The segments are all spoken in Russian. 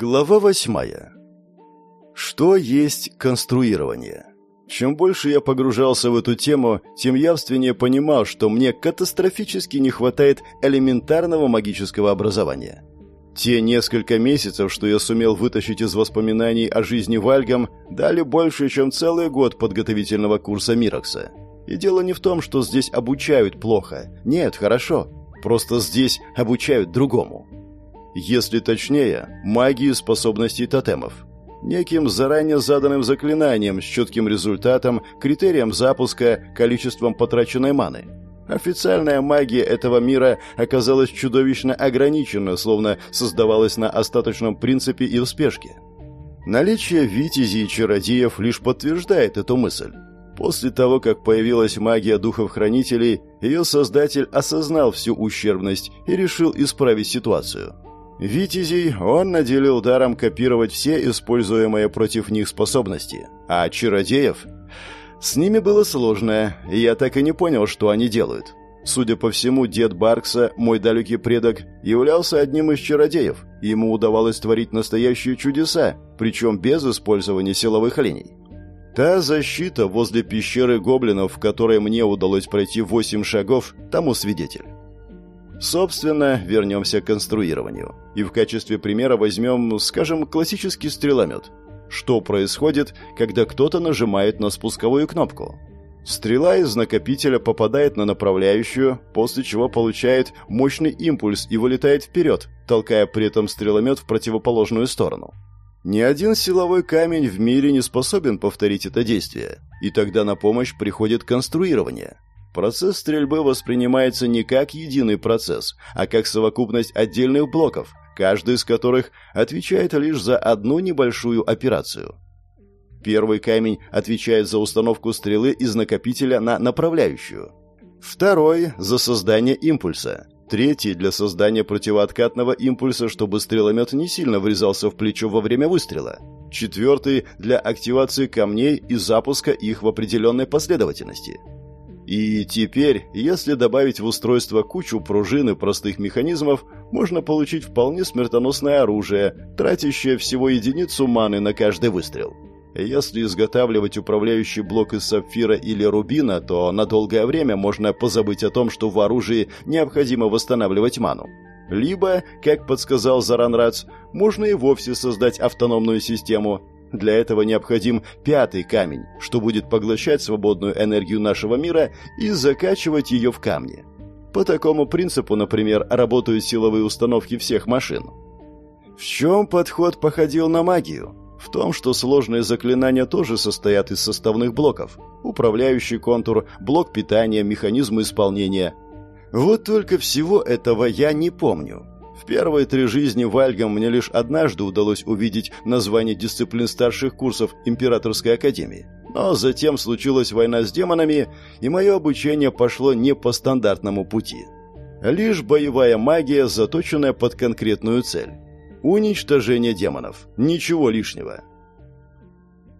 Глава восьмая. Что есть конструирование? Чем больше я погружался в эту тему, тем явственнее понимал, что мне катастрофически не хватает элементарного магического образования. Те несколько месяцев, что я сумел вытащить из воспоминаний о жизни Вальгам, дали больше, чем целый год подготовительного курса Мирокса. И дело не в том, что здесь обучают плохо. Нет, хорошо. Просто здесь обучают другому если точнее, магии способностей тотемов. Неким заранее заданным заклинанием с четким результатом, критерием запуска, количеством потраченной маны. Официальная магия этого мира оказалась чудовищно ограничена, словно создавалась на остаточном принципе и в спешке. Наличие витязей и чародеев лишь подтверждает эту мысль. После того, как появилась магия духов-хранителей, ее создатель осознал всю ущербность и решил исправить ситуацию – Витязей он наделил даром копировать все используемые против них способности, а чародеев... С ними было сложно, и я так и не понял, что они делают. Судя по всему, дед Баркса, мой далекий предок, являлся одним из чародеев, ему удавалось творить настоящие чудеса, причем без использования силовых линий. Та защита возле пещеры гоблинов, в которой мне удалось пройти восемь шагов, тому свидетель. Собственно, вернемся к конструированию. И в качестве примера возьмем, скажем, классический стреломет. Что происходит, когда кто-то нажимает на спусковую кнопку? Стрела из накопителя попадает на направляющую, после чего получает мощный импульс и вылетает вперед, толкая при этом стреломет в противоположную сторону. Ни один силовой камень в мире не способен повторить это действие, и тогда на помощь приходит конструирование – Процесс стрельбы воспринимается не как единый процесс, а как совокупность отдельных блоков, каждый из которых отвечает лишь за одну небольшую операцию. Первый камень отвечает за установку стрелы из накопителя на направляющую. Второй – за создание импульса. Третий – для создания противооткатного импульса, чтобы стреломет не сильно врезался в плечо во время выстрела. Четвертый – для активации камней и запуска их в определенной последовательности – и теперь, если добавить в устройство кучу пружин и простых механизмов, можно получить вполне смертоносное оружие, тратящее всего единицу маны на каждый выстрел. Если изготавливать управляющий блок из сапфира или рубина, то на долгое время можно позабыть о том, что в оружии необходимо восстанавливать ману. Либо, как подсказал Заранрац, можно и вовсе создать автономную систему – для этого необходим пятый камень, что будет поглощать свободную энергию нашего мира и закачивать ее в камни. По такому принципу, например, работают силовые установки всех машин. В чем подход походил на магию? В том, что сложные заклинания тоже состоят из составных блоков. Управляющий контур, блок питания, механизмы исполнения. Вот только всего этого я не помню. В первые три жизни Вальгам мне лишь однажды удалось увидеть название дисциплин старших курсов Императорской Академии. Но затем случилась война с демонами, и мое обучение пошло не по стандартному пути. Лишь боевая магия, заточенная под конкретную цель. Уничтожение демонов. Ничего лишнего.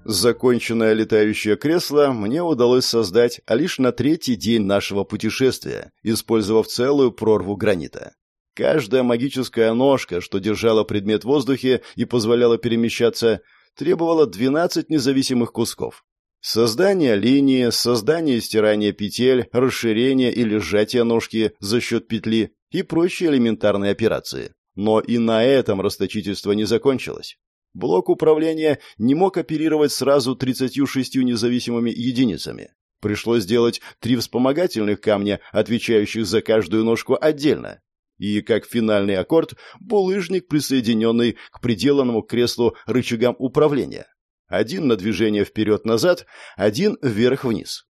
Законченное летающее кресло мне удалось создать лишь на третий день нашего путешествия, использовав целую прорву гранита. Каждая магическая ножка, что держала предмет в воздухе и позволяла перемещаться, требовала 12 независимых кусков. Создание линии, создание и стирание петель, расширение или сжатие ножки за счет петли и прочие элементарные операции. Но и на этом расточительство не закончилось. Блок управления не мог оперировать сразу 36 независимыми единицами. Пришлось сделать три вспомогательных камня, отвечающих за каждую ножку отдельно и, как финальный аккорд, булыжник, присоединенный к приделанному креслу рычагам управления. Один на движение вперед-назад, один вверх-вниз.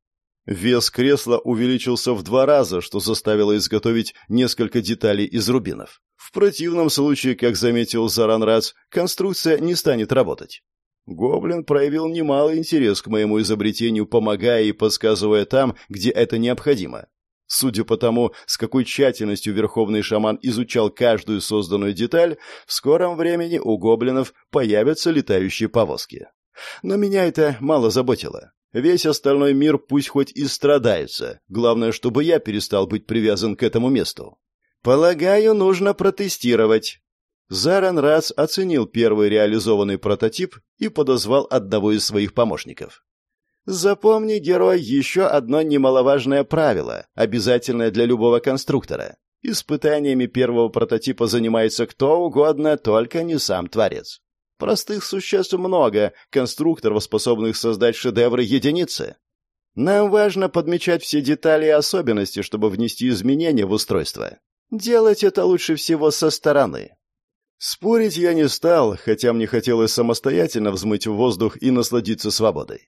Вес кресла увеличился в два раза, что заставило изготовить несколько деталей из рубинов. В противном случае, как заметил Заран Рац, конструкция не станет работать. Гоблин проявил немалый интерес к моему изобретению, помогая и подсказывая там, где это необходимо. Судя по тому, с какой тщательностью верховный шаман изучал каждую созданную деталь, в скором времени у гоблинов появятся летающие повозки. Но меня это мало заботило. Весь остальной мир пусть хоть и страдается, главное, чтобы я перестал быть привязан к этому месту. «Полагаю, нужно протестировать». Заран Рац оценил первый реализованный прототип и подозвал одного из своих помощников. Запомни, герой, еще одно немаловажное правило, обязательное для любого конструктора. Испытаниями первого прототипа занимается кто угодно, только не сам творец. Простых существ много, конструкторов, способных создать шедевры единицы. Нам важно подмечать все детали и особенности, чтобы внести изменения в устройство. Делать это лучше всего со стороны. Спорить я не стал, хотя мне хотелось самостоятельно взмыть в воздух и насладиться свободой.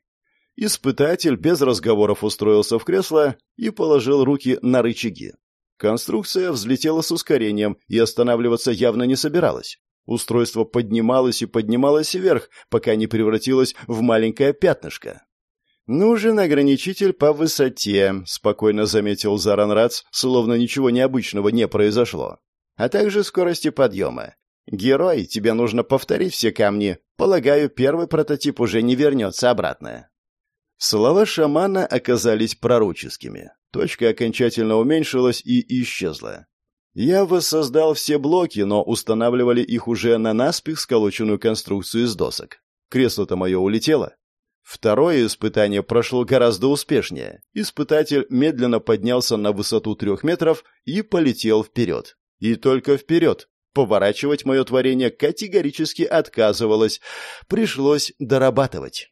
Испытатель без разговоров устроился в кресло и положил руки на рычаги. Конструкция взлетела с ускорением и останавливаться явно не собиралась. Устройство поднималось и поднималось вверх, пока не превратилось в маленькое пятнышко. «Нужен ограничитель по высоте», — спокойно заметил Заран Рац, словно ничего необычного не произошло. «А также скорости подъема. Герой, тебе нужно повторить все камни. Полагаю, первый прототип уже не вернется обратно». Слова шамана оказались пророческими. Точка окончательно уменьшилась и исчезла. Я воссоздал все блоки, но устанавливали их уже на наспех сколоченную конструкцию из досок. Кресло-то мое улетело. Второе испытание прошло гораздо успешнее. Испытатель медленно поднялся на высоту трех метров и полетел вперед. И только вперед. Поворачивать мое творение категорически отказывалось. Пришлось дорабатывать.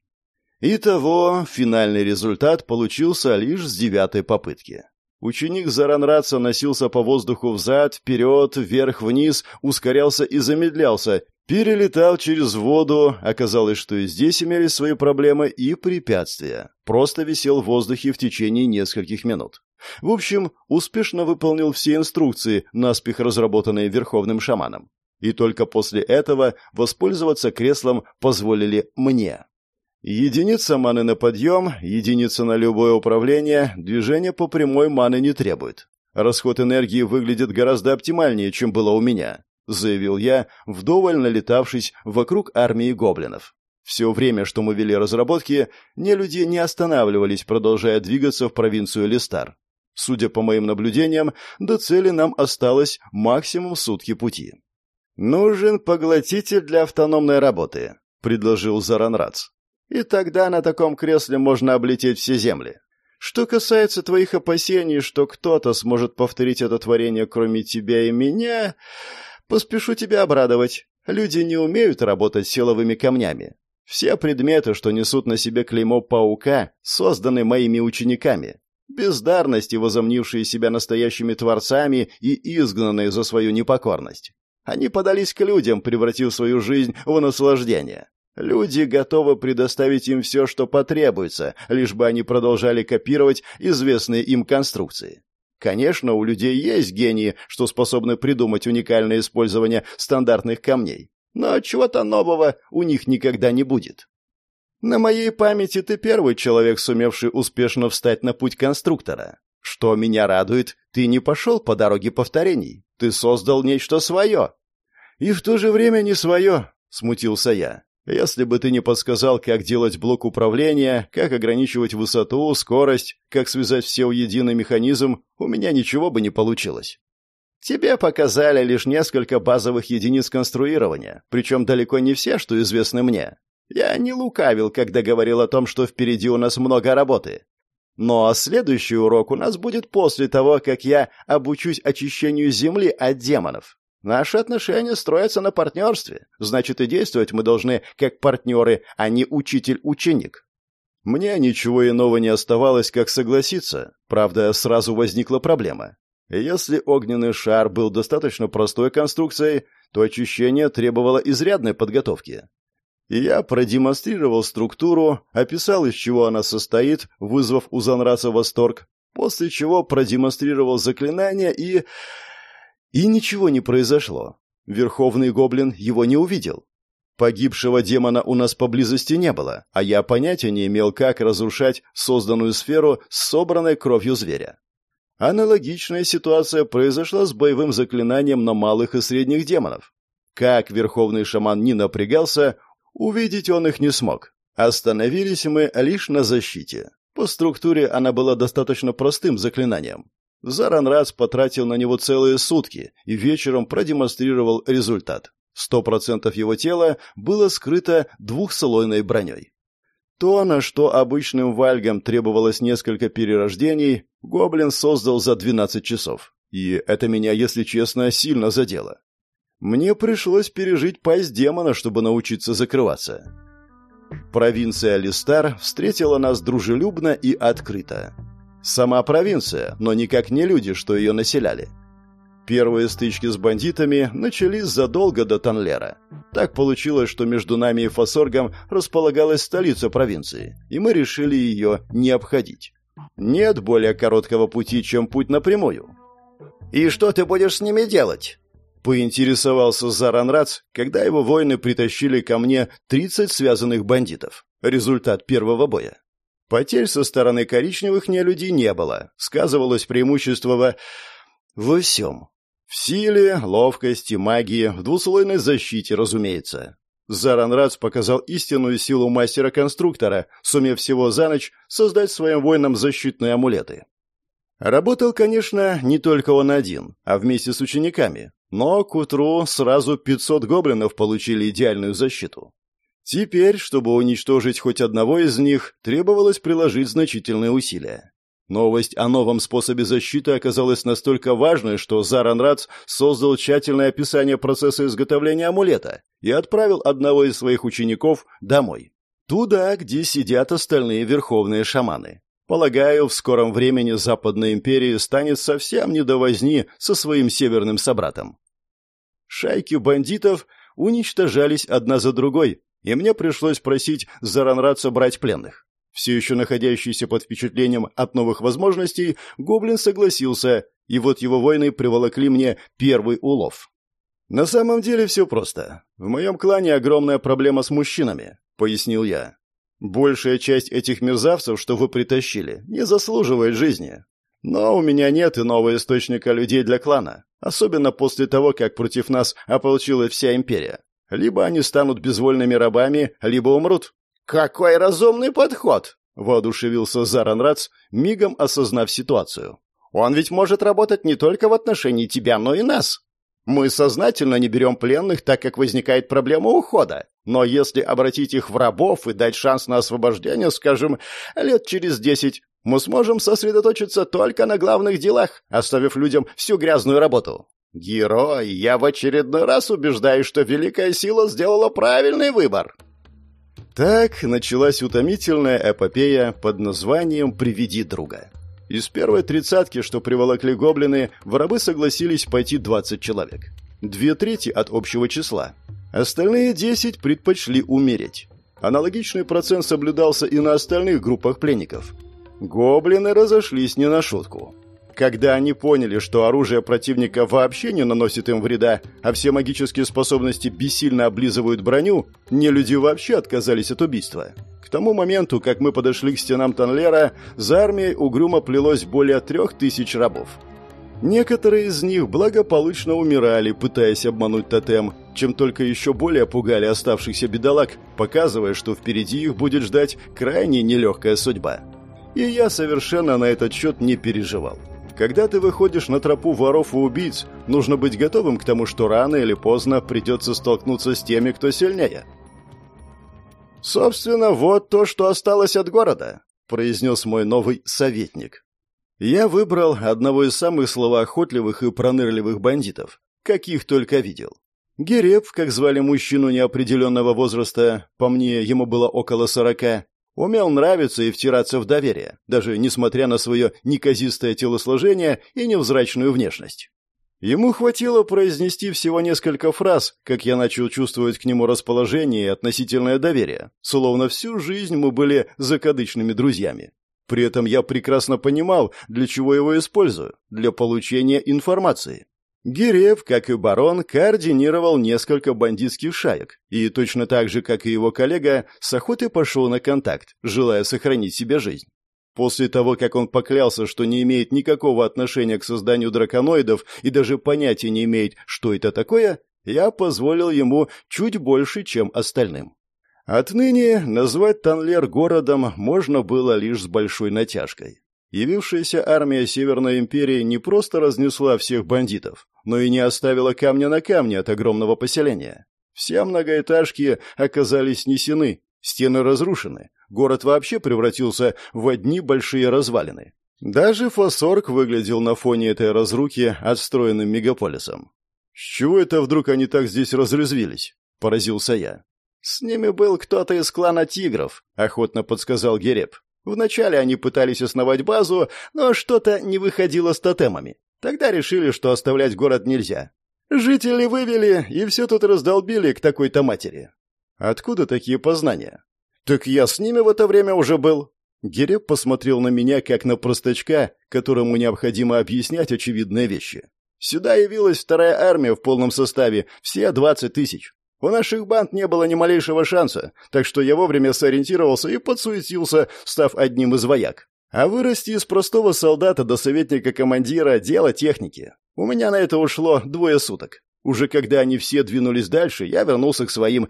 Итого, финальный результат получился лишь с девятой попытки. Ученик Заранраца носился по воздуху взад, вперед, вверх-вниз, ускорялся и замедлялся, перелетал через воду, оказалось, что и здесь имелись свои проблемы и препятствия. Просто висел в воздухе в течение нескольких минут. В общем, успешно выполнил все инструкции, наспех разработанные верховным шаманом. И только после этого воспользоваться креслом позволили мне. Единица маны на подъем, единица на любое управление, движение по прямой маны не требует. Расход энергии выглядит гораздо оптимальнее, чем было у меня, заявил я, вдоволь налетавшись вокруг армии гоблинов. Все время, что мы вели разработки, нелюди не останавливались, продолжая двигаться в провинцию Листар. Судя по моим наблюдениям, до цели нам осталось максимум сутки пути. «Нужен поглотитель для автономной работы», — предложил Заранрац. И тогда на таком кресле можно облететь все земли. Что касается твоих опасений, что кто-то сможет повторить это творение, кроме тебя и меня, поспешу тебя обрадовать. Люди не умеют работать силовыми камнями. Все предметы, что несут на себе клеймо паука, созданы моими учениками. Бездарности, возомнившие себя настоящими творцами и изгнанные за свою непокорность. Они подались к людям, превратив свою жизнь в наслаждение. Люди готовы предоставить им все, что потребуется, лишь бы они продолжали копировать известные им конструкции. Конечно, у людей есть гении, что способны придумать уникальное использование стандартных камней, но чего-то нового у них никогда не будет. На моей памяти ты первый человек, сумевший успешно встать на путь конструктора. Что меня радует, ты не пошел по дороге повторений. Ты создал нечто свое. И в то же время не свое, смутился я. Если бы ты не подсказал, как делать блок управления, как ограничивать высоту, скорость, как связать все в единый механизм, у меня ничего бы не получилось. Тебе показали лишь несколько базовых единиц конструирования, причем далеко не все, что известны мне. Я не лукавил, когда говорил о том, что впереди у нас много работы. Но следующий урок у нас будет после того, как я обучусь очищению Земли от демонов. Наши отношения строятся на партнерстве. Значит, и действовать мы должны как партнеры, а не учитель-ученик. Мне ничего иного не оставалось, как согласиться. Правда, сразу возникла проблема. Если огненный шар был достаточно простой конструкцией, то очищение требовало изрядной подготовки. Я продемонстрировал структуру, описал, из чего она состоит, вызвав у Занраса восторг, после чего продемонстрировал заклинание и... И ничего не произошло. Верховный гоблин его не увидел. Погибшего демона у нас поблизости не было, а я понятия не имел, как разрушать созданную сферу с собранной кровью зверя. Аналогичная ситуация произошла с боевым заклинанием на малых и средних демонов. Как верховный шаман не напрягался, увидеть он их не смог. Остановились мы лишь на защите. По структуре она была достаточно простым заклинанием. Заранраз потратил на него целые сутки и вечером продемонстрировал результат. Сто процентов его тела было скрыто двухслойной броней. То, на что обычным вальгам требовалось несколько перерождений, гоблин создал за 12 часов. И это меня, если честно, сильно задело. Мне пришлось пережить пасть демона, чтобы научиться закрываться. Провинция Листар встретила нас дружелюбно и открыто. Сама провинция, но никак не люди, что ее населяли. Первые стычки с бандитами начались задолго до Танлера. Так получилось, что между нами и Фасоргом располагалась столица провинции, и мы решили ее не обходить. Нет более короткого пути, чем путь напрямую. «И что ты будешь с ними делать?» Поинтересовался Заранрац, когда его воины притащили ко мне 30 связанных бандитов. Результат первого боя. Потерь со стороны коричневых нелюдей не было. Сказывалось преимущество во... во всем. В силе, ловкости, магии, в двуслойной защите, разумеется. Заранрац показал истинную силу мастера-конструктора, сумев всего за ночь создать своим воинам защитные амулеты. Работал, конечно, не только он один, а вместе с учениками, но к утру сразу 500 гоблинов получили идеальную защиту. Теперь, чтобы уничтожить хоть одного из них, требовалось приложить значительные усилия. Новость о новом способе защиты оказалась настолько важной, что Заранрац создал тщательное описание процесса изготовления амулета и отправил одного из своих учеников домой. Туда, где сидят остальные верховные шаманы. Полагаю, в скором времени Западной империи станет совсем не до возни со своим северным собратом. Шайки бандитов уничтожались одна за другой, и мне пришлось просить Заранраца брать пленных. Все еще находящийся под впечатлением от новых возможностей, гоблин согласился, и вот его воины приволокли мне первый улов. «На самом деле все просто. В моем клане огромная проблема с мужчинами», — пояснил я. Большая часть этих мерзавцев, что вы притащили, не заслуживает жизни. Но у меня нет иного источника людей для клана, особенно после того, как против нас ополчилась вся империя. Либо они станут безвольными рабами, либо умрут. Какой разумный подход, воодушевился Заран Рац, мигом осознав ситуацию. Он ведь может работать не только в отношении тебя, но и нас. Мы сознательно не берем пленных, так как возникает проблема ухода. Но если обратить их в рабов и дать шанс на освобождение, скажем, лет через десять, мы сможем сосредоточиться только на главных делах, оставив людям всю грязную работу. Герой, я в очередной раз убеждаюсь, что Великая Сила сделала правильный выбор. Так началась утомительная эпопея под названием «Приведи друга». Из первой тридцатки, что приволокли гоблины, в рабы согласились пойти 20 человек. Две трети от общего числа. Остальные 10 предпочли умереть. Аналогичный процент соблюдался и на остальных группах пленников. Гоблины разошлись не на шутку. Когда они поняли, что оружие противника вообще не наносит им вреда, а все магические способности бессильно облизывают броню, не люди вообще отказались от убийства. К тому моменту, как мы подошли к стенам Танлера, за армией угрюмо плелось более трех тысяч рабов. Некоторые из них благополучно умирали, пытаясь обмануть тотем, чем только еще более пугали оставшихся бедолаг, показывая, что впереди их будет ждать крайне нелегкая судьба. И я совершенно на этот счет не переживал. Когда ты выходишь на тропу воров и убийц, нужно быть готовым к тому, что рано или поздно придется столкнуться с теми, кто сильнее. «Собственно, вот то, что осталось от города», — произнес мой новый советник. Я выбрал одного из самых словоохотливых и пронырливых бандитов, каких только видел. Гереб, как звали мужчину неопределенного возраста, по мне, ему было около сорока, умел нравиться и втираться в доверие, даже несмотря на свое неказистое телосложение и невзрачную внешность. Ему хватило произнести всего несколько фраз, как я начал чувствовать к нему расположение и относительное доверие, словно всю жизнь мы были закадычными друзьями. При этом я прекрасно понимал, для чего его использую – для получения информации. Гиреев, как и барон, координировал несколько бандитских шаек и точно так же, как и его коллега, с охотой пошел на контакт, желая сохранить себе жизнь. После того, как он поклялся, что не имеет никакого отношения к созданию драконоидов и даже понятия не имеет, что это такое, я позволил ему чуть больше, чем остальным. Отныне назвать Танлер городом можно было лишь с большой натяжкой. Явившаяся армия Северной империи не просто разнесла всех бандитов, но и не оставила камня на камне от огромного поселения. Все многоэтажки оказались снесены, стены разрушены, город вообще превратился в одни большие развалины. Даже Фосорг выглядел на фоне этой разрухи отстроенным мегаполисом. «С чего это вдруг они так здесь разрезвились?» — поразился я. «С ними был кто-то из клана тигров», — охотно подсказал Гереб. Вначале они пытались основать базу, но что-то не выходило с тотемами. Тогда решили, что оставлять город нельзя. Жители вывели, и все тут раздолбили к такой-то матери. Откуда такие познания? Так я с ними в это время уже был. Гереб посмотрел на меня, как на простачка, которому необходимо объяснять очевидные вещи. Сюда явилась вторая армия в полном составе, все двадцать тысяч. У наших банд не было ни малейшего шанса, так что я вовремя сориентировался и подсуетился, став одним из вояк. А вырасти из простого солдата до советника-командира – дело техники. У меня на это ушло двое суток. Уже когда они все двинулись дальше, я вернулся к своим.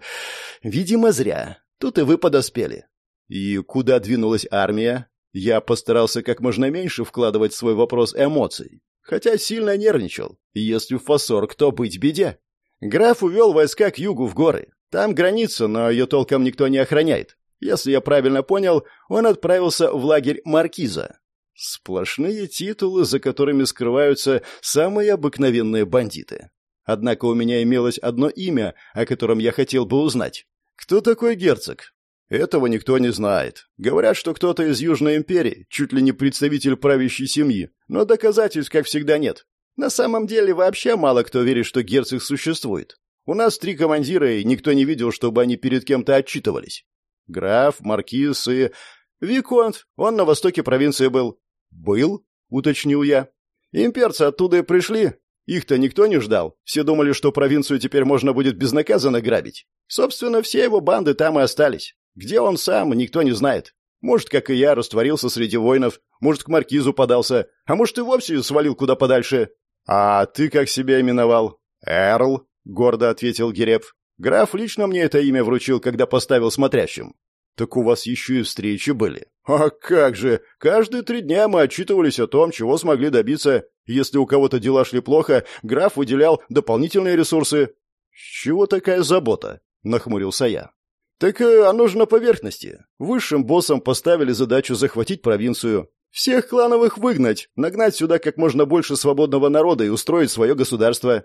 Видимо, зря. Тут и вы подоспели. И куда двинулась армия? Я постарался как можно меньше вкладывать в свой вопрос эмоций. Хотя сильно нервничал. Если в фасор, кто быть беде? Граф увел войска к югу в горы. Там граница, но ее толком никто не охраняет. Если я правильно понял, он отправился в лагерь Маркиза. Сплошные титулы, за которыми скрываются самые обыкновенные бандиты. Однако у меня имелось одно имя, о котором я хотел бы узнать. Кто такой герцог? Этого никто не знает. Говорят, что кто-то из Южной империи, чуть ли не представитель правящей семьи, но доказательств, как всегда, нет. На самом деле вообще мало кто верит, что герцог существует. У нас три командира, и никто не видел, чтобы они перед кем-то отчитывались. Граф, маркиз и... Виконт, он на востоке провинции был. «Был?» — уточнил я. «Имперцы оттуда и пришли. Их-то никто не ждал. Все думали, что провинцию теперь можно будет безнаказанно грабить. Собственно, все его банды там и остались. Где он сам, никто не знает. Может, как и я, растворился среди воинов, может, к маркизу подался, а может, и вовсе свалил куда подальше. «А ты как себя именовал?» «Эрл», — гордо ответил Гереб. «Граф лично мне это имя вручил, когда поставил смотрящим». «Так у вас еще и встречи были». «А как же! Каждые три дня мы отчитывались о том, чего смогли добиться. Если у кого-то дела шли плохо, граф выделял дополнительные ресурсы». «С чего такая забота?» — нахмурился я. «Так э, оно же на поверхности. Высшим боссам поставили задачу захватить провинцию. Всех клановых выгнать, нагнать сюда как можно больше свободного народа и устроить свое государство.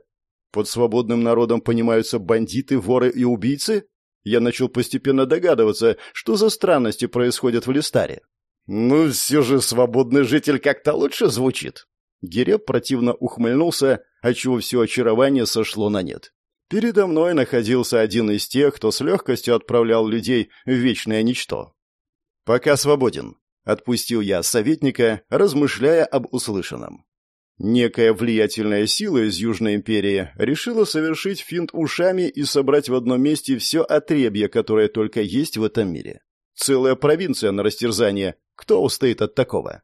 Под свободным народом понимаются бандиты, воры и убийцы? Я начал постепенно догадываться, что за странности происходят в Листаре. Ну, все же свободный житель как-то лучше звучит. Гереб противно ухмыльнулся, отчего все очарование сошло на нет. Передо мной находился один из тех, кто с легкостью отправлял людей в вечное ничто. «Пока свободен», Отпустил я советника, размышляя об услышанном. Некая влиятельная сила из Южной империи решила совершить финт ушами и собрать в одном месте все отребье, которое только есть в этом мире. Целая провинция на растерзание. Кто устоит от такого?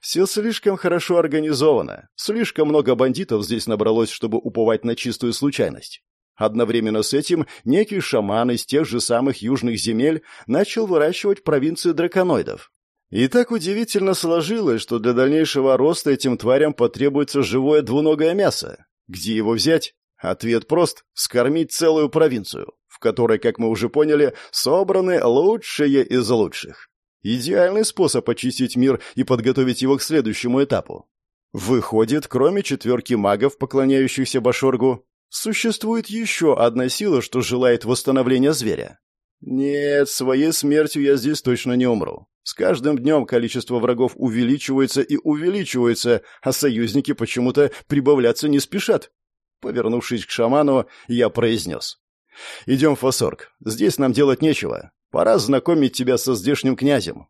Все слишком хорошо организовано. Слишком много бандитов здесь набралось, чтобы уповать на чистую случайность. Одновременно с этим некий шаман из тех же самых южных земель начал выращивать провинцию драконоидов. И так удивительно сложилось, что для дальнейшего роста этим тварям потребуется живое двуногое мясо. Где его взять? Ответ прост – скормить целую провинцию, в которой, как мы уже поняли, собраны лучшие из лучших. Идеальный способ очистить мир и подготовить его к следующему этапу. Выходит, кроме четверки магов, поклоняющихся Башоргу, существует еще одна сила, что желает восстановления зверя. Нет, своей смертью я здесь точно не умру. С каждым днем количество врагов увеличивается и увеличивается, а союзники почему-то прибавляться не спешат. Повернувшись к шаману, я произнес. «Идем в Фасорг. Здесь нам делать нечего. Пора знакомить тебя со здешним князем».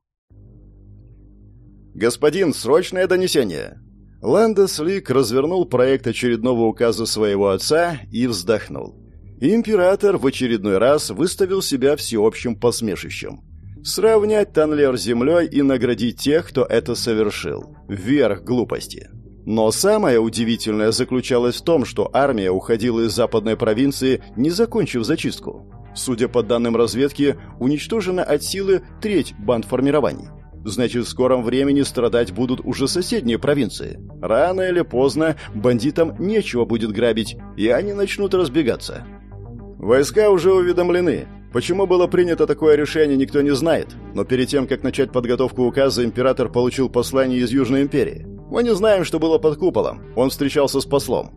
«Господин, срочное донесение!» Ландес Лик развернул проект очередного указа своего отца и вздохнул. Император в очередной раз выставил себя всеобщим посмешищем. Сравнять Танлер с землей и наградить тех, кто это совершил. Вверх глупости. Но самое удивительное заключалось в том, что армия уходила из западной провинции, не закончив зачистку. Судя по данным разведки, уничтожена от силы треть банд формирований. Значит, в скором времени страдать будут уже соседние провинции. Рано или поздно бандитам нечего будет грабить, и они начнут разбегаться. Войска уже уведомлены. Почему было принято такое решение, никто не знает. Но перед тем, как начать подготовку указа, император получил послание из Южной империи. Мы не знаем, что было под куполом. Он встречался с послом.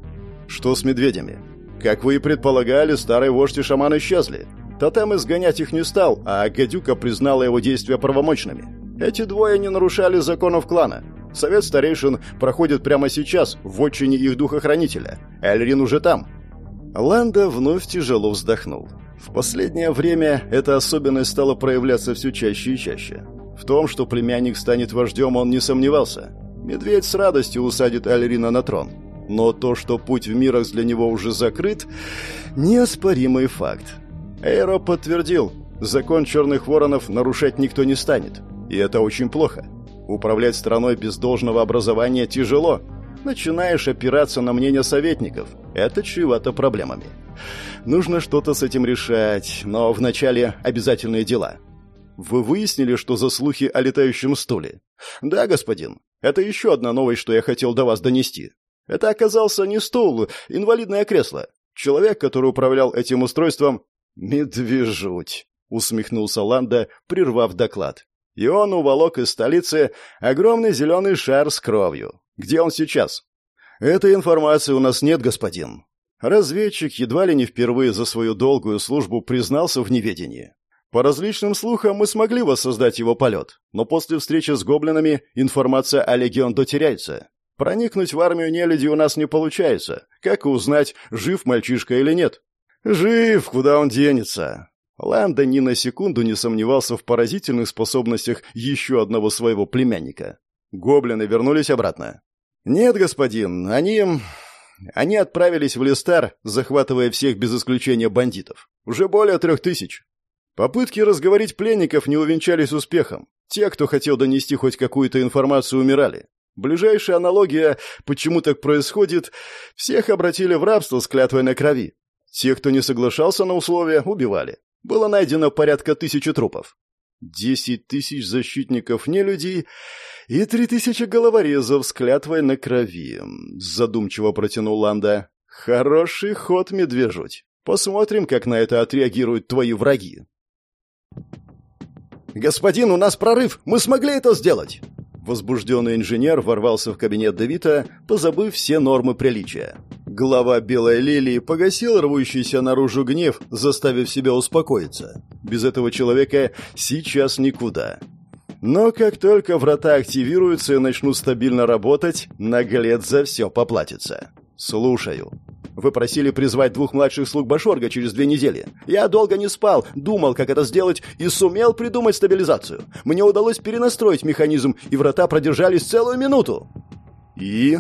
Что с медведями? Как вы и предполагали, старый вождь и шаман исчезли. Тотем изгонять их не стал, а гадюка признала его действия правомочными. Эти двое не нарушали законов клана. Совет старейшин проходит прямо сейчас, в отчине их духохранителя. Эльрин уже там. Ланда вновь тяжело вздохнул. В последнее время эта особенность стала проявляться все чаще и чаще. В том, что племянник станет вождем, он не сомневался. Медведь с радостью усадит Альрина на трон. Но то, что путь в мирах для него уже закрыт, неоспоримый факт. Эйро подтвердил, закон черных воронов нарушать никто не станет. И это очень плохо. Управлять страной без должного образования тяжело. Начинаешь опираться на мнение советников. Это чревато проблемами. Нужно что-то с этим решать, но вначале обязательные дела. Вы выяснили, что за слухи о летающем стуле? Да, господин. Это еще одна новость, что я хотел до вас донести. Это оказался не стул, инвалидное кресло. Человек, который управлял этим устройством... «Медвежуть!» — усмехнулся Ланда, прервав доклад и он уволок из столицы огромный зеленый шар с кровью. Где он сейчас? Этой информации у нас нет, господин. Разведчик едва ли не впервые за свою долгую службу признался в неведении. По различным слухам мы смогли воссоздать его полет, но после встречи с гоблинами информация о Легиондо теряется. Проникнуть в армию нелюди у нас не получается. Как узнать, жив мальчишка или нет? Жив, куда он денется? Ланда ни на секунду не сомневался в поразительных способностях еще одного своего племянника. Гоблины вернулись обратно. «Нет, господин, они... они отправились в Листар, захватывая всех без исключения бандитов. Уже более трех тысяч. Попытки разговорить пленников не увенчались успехом. Те, кто хотел донести хоть какую-то информацию, умирали. Ближайшая аналогия, почему так происходит, всех обратили в рабство с клятвой на крови. Тех, кто не соглашался на условия, убивали. Было найдено порядка тысячи трупов. Десять тысяч защитников нелюдей и три тысячи головорезов с клятвой на крови. Задумчиво протянул Ланда. Хороший ход, медвежуть. Посмотрим, как на это отреагируют твои враги. «Господин, у нас прорыв! Мы смогли это сделать!» Возбужденный инженер ворвался в кабинет Давита, позабыв все нормы приличия. Глава Белой Лилии погасил рвущийся наружу гнев, заставив себя успокоиться. Без этого человека сейчас никуда. Но как только врата активируются и начнут стабильно работать, наглец за все поплатится. «Слушаю», вы просили призвать двух младших слуг Башорга через две недели. Я долго не спал, думал, как это сделать, и сумел придумать стабилизацию. Мне удалось перенастроить механизм, и врата продержались целую минуту. И...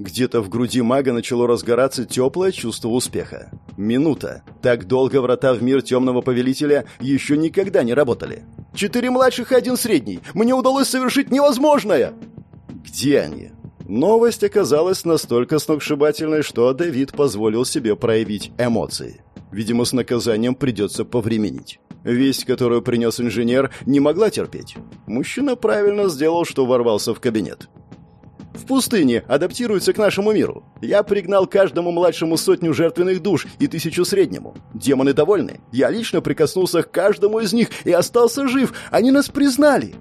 Где-то в груди мага начало разгораться теплое чувство успеха. Минута. Так долго врата в мир темного повелителя еще никогда не работали. Четыре младших и один средний. Мне удалось совершить невозможное. Где они? Новость оказалась настолько сногсшибательной, что Давид позволил себе проявить эмоции. Видимо, с наказанием придется повременить. Весть, которую принес инженер, не могла терпеть. Мужчина правильно сделал, что ворвался в кабинет. В пустыне адаптируется к нашему миру. Я пригнал каждому младшему сотню жертвенных душ и тысячу среднему. Демоны довольны. Я лично прикоснулся к каждому из них и остался жив. Они нас признали.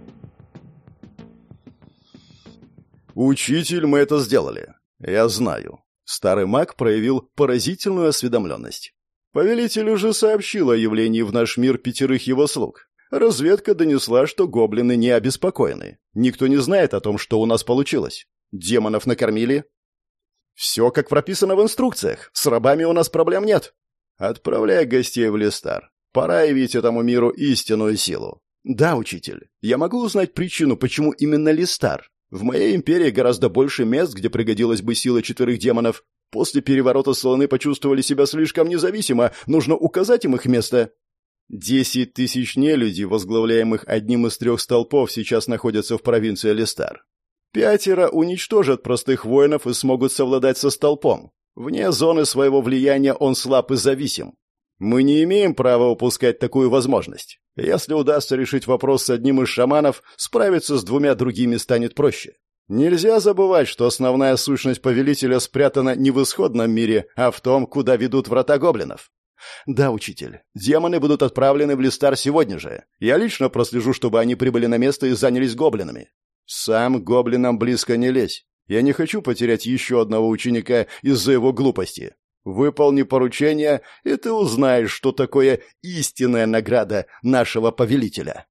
«Учитель, мы это сделали. Я знаю». Старый маг проявил поразительную осведомленность. Повелитель уже сообщил о явлении в наш мир пятерых его слуг. Разведка донесла, что гоблины не обеспокоены. Никто не знает о том, что у нас получилось. Демонов накормили. Все как прописано в инструкциях. С рабами у нас проблем нет. Отправляй гостей в Листар. Пора явить этому миру истинную силу. Да, учитель, я могу узнать причину, почему именно Листар? В моей империи гораздо больше мест, где пригодилась бы сила четверых демонов. После переворота слоны почувствовали себя слишком независимо, нужно указать им их место. Десять тысяч нелюдей, возглавляемых одним из трех столпов, сейчас находятся в провинции Листар. Пятеро уничтожат простых воинов и смогут совладать со столпом. Вне зоны своего влияния он слаб и зависим. Мы не имеем права упускать такую возможность. Если удастся решить вопрос с одним из шаманов, справиться с двумя другими станет проще. Нельзя забывать, что основная сущность повелителя спрятана не в исходном мире, а в том, куда ведут врата гоблинов. Да, учитель, демоны будут отправлены в Листар сегодня же. Я лично прослежу, чтобы они прибыли на место и занялись гоблинами. Сам гоблинам близко не лезь. Я не хочу потерять еще одного ученика из-за его глупости. Выполни поручение, и ты узнаешь, что такое истинная награда нашего повелителя.